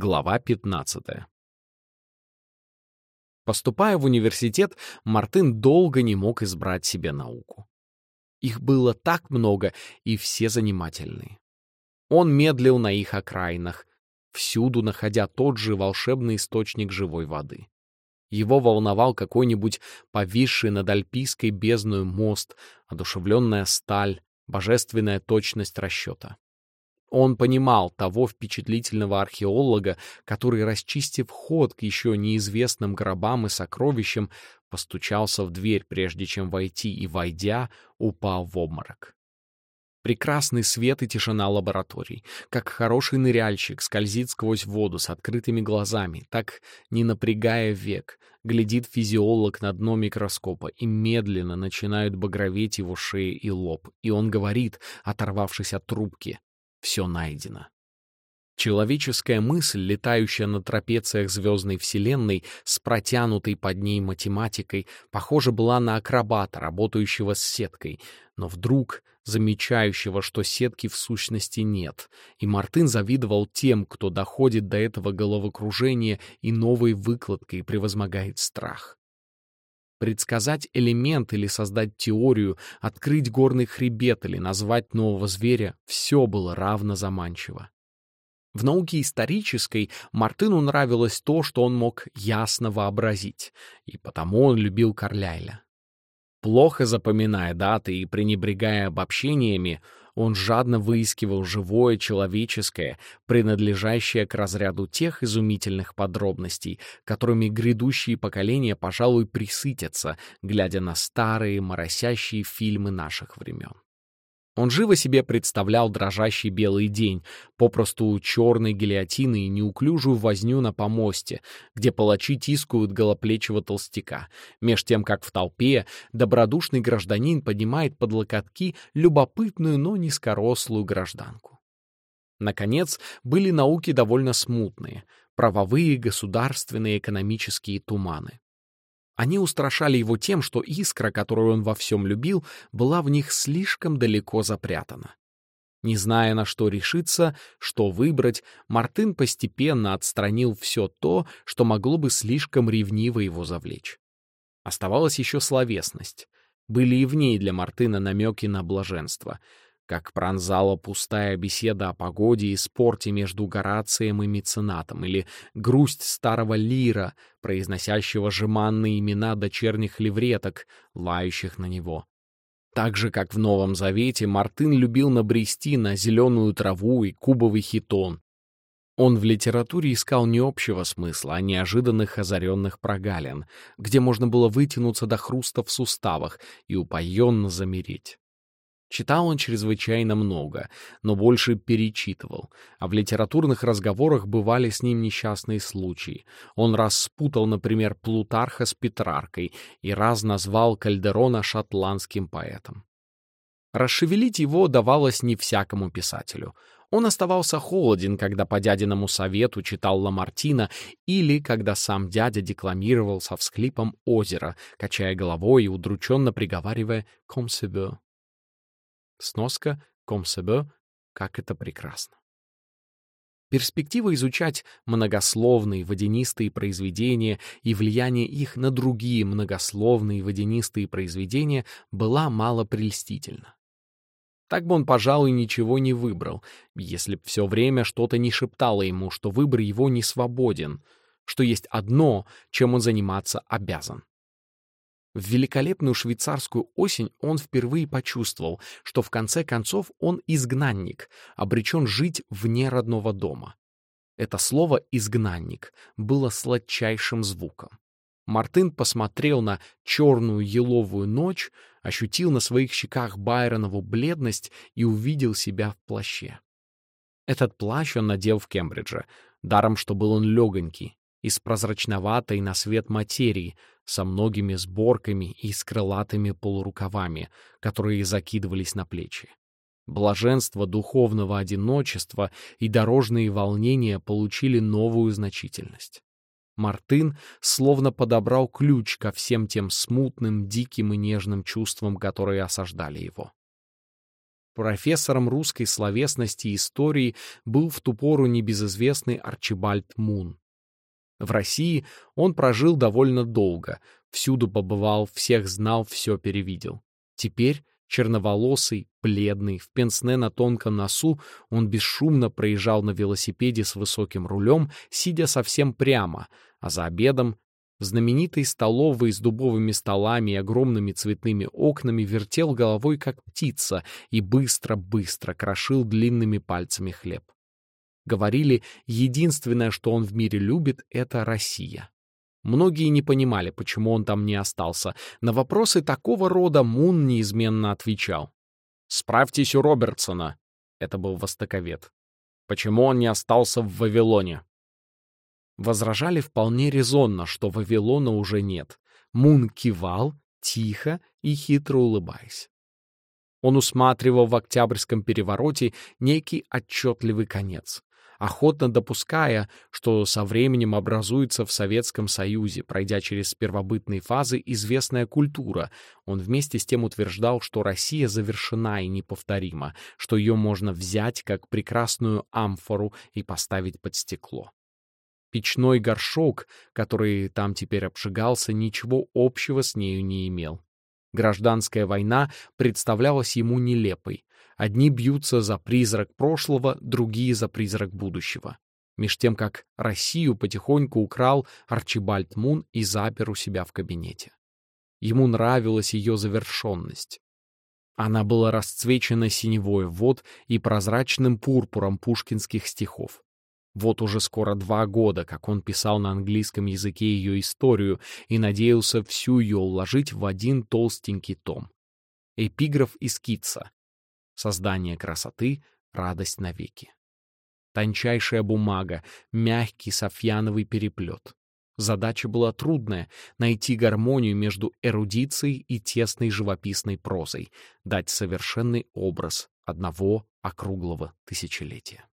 Глава 15. Поступая в университет, Мартын долго не мог избрать себе науку. Их было так много, и все занимательные. Он медлил на их окраинах, всюду находя тот же волшебный источник живой воды. Его волновал какой-нибудь повисший над альпийской бездной мост, одушевленная сталь, божественная точность расчета. Он понимал того впечатлительного археолога, который, расчистив ход к еще неизвестным гробам и сокровищам, постучался в дверь, прежде чем войти, и, войдя, упал в обморок. Прекрасный свет и тишина лабораторий. Как хороший ныряльщик скользит сквозь воду с открытыми глазами, так, не напрягая век, глядит физиолог на дно микроскопа, и медленно начинают багроветь его шея и лоб. И он говорит, оторвавшись от трубки, все найдено. Человеческая мысль, летающая на трапециях звездной вселенной с протянутой под ней математикой, похоже, была на акробата, работающего с сеткой, но вдруг замечающего, что сетки в сущности нет, и Мартын завидовал тем, кто доходит до этого головокружения и новой выкладкой превозмогает страх. Предсказать элемент или создать теорию, открыть горный хребет или назвать нового зверя — все было равно заманчиво. В науке исторической Мартыну нравилось то, что он мог ясно вообразить, и потому он любил Карлайля. Плохо запоминая даты и пренебрегая обобщениями, он жадно выискивал живое человеческое, принадлежащее к разряду тех изумительных подробностей, которыми грядущие поколения, пожалуй, присытятся, глядя на старые моросящие фильмы наших времен. Он живо себе представлял дрожащий белый день, попросту черной гильотины и неуклюжую возню на помосте, где палачи тискают голоплечего толстяка, меж тем, как в толпе добродушный гражданин поднимает под локотки любопытную, но низкорослую гражданку. Наконец, были науки довольно смутные — правовые, государственные, экономические туманы. Они устрашали его тем, что искра, которую он во всем любил, была в них слишком далеко запрятана. Не зная, на что решиться, что выбрать, Мартын постепенно отстранил все то, что могло бы слишком ревниво его завлечь. Оставалась еще словесность. Были и в ней для Мартына намеки на блаженство — как пронзала пустая беседа о погоде и спорте между Горацием и Меценатом, или грусть старого лира, произносящего жеманные имена дочерних левреток, лающих на него. Так же, как в Новом Завете, Мартын любил набрести на зеленую траву и кубовый хитон. Он в литературе искал не общего смысла, а неожиданных озаренных прогалин, где можно было вытянуться до хруста в суставах и упоенно замереть. Читал он чрезвычайно много, но больше перечитывал, а в литературных разговорах бывали с ним несчастные случаи. Он раз спутал, например, Плутарха с Петраркой и раз назвал Кальдерона шотландским поэтом. Расшевелить его давалось не всякому писателю. Он оставался холоден, когда по дядиному совету читал Ламартина или когда сам дядя декламировал со всхлипом озера, качая головой и удрученно приговаривая «comme se veut». Сноска «Комсебе» — «Как это прекрасно». Перспектива изучать многословные водянистые произведения и влияние их на другие многословные водянистые произведения была мало прельстительна. Так бы он, пожалуй, ничего не выбрал, если б все время что-то не шептало ему, что выбор его не свободен, что есть одно, чем он заниматься обязан. В великолепную швейцарскую осень он впервые почувствовал, что в конце концов он изгнанник, обречен жить вне родного дома. Это слово «изгнанник» было сладчайшим звуком. Мартын посмотрел на черную еловую ночь, ощутил на своих щеках Байронову бледность и увидел себя в плаще. Этот плащ он надел в Кембридже, даром что был он легонький, из прозрачноватой на свет материи, со многими сборками и с крылатыми полурукавами, которые закидывались на плечи. Блаженство духовного одиночества и дорожные волнения получили новую значительность. Мартын словно подобрал ключ ко всем тем смутным, диким и нежным чувствам, которые осаждали его. профессором русской словесности и истории был в ту пору небезызвестный Арчибальд Мун. В России он прожил довольно долго, всюду побывал, всех знал, все перевидел. Теперь, черноволосый, бледный, в пенсне на тонком носу, он бесшумно проезжал на велосипеде с высоким рулем, сидя совсем прямо, а за обедом в знаменитой столовой с дубовыми столами и огромными цветными окнами вертел головой, как птица, и быстро-быстро крошил длинными пальцами хлеб. Говорили, единственное, что он в мире любит, — это Россия. Многие не понимали, почему он там не остался. На вопросы такого рода Мун неизменно отвечал. «Справьтесь у Робертсона», — это был востоковед. «Почему он не остался в Вавилоне?» Возражали вполне резонно, что Вавилона уже нет. Мун кивал, тихо и хитро улыбаясь. Он усматривал в Октябрьском перевороте некий отчетливый конец, охотно допуская, что со временем образуется в Советском Союзе, пройдя через первобытные фазы, известная культура. Он вместе с тем утверждал, что Россия завершена и неповторима, что ее можно взять как прекрасную амфору и поставить под стекло. Печной горшок, который там теперь обжигался, ничего общего с нею не имел. Гражданская война представлялась ему нелепой. Одни бьются за призрак прошлого, другие — за призрак будущего. Меж тем, как Россию потихоньку украл Арчибальд Мун и запер у себя в кабинете. Ему нравилась ее завершенность. Она была расцвечена синевой вод и прозрачным пурпуром пушкинских стихов. Вот уже скоро два года, как он писал на английском языке ее историю и надеялся всю ее уложить в один толстенький том. Эпиграф из Китса. Создание красоты — радость навеки. Тончайшая бумага, мягкий софьяновый переплет. Задача была трудная — найти гармонию между эрудицией и тесной живописной прозой, дать совершенный образ одного округлого тысячелетия.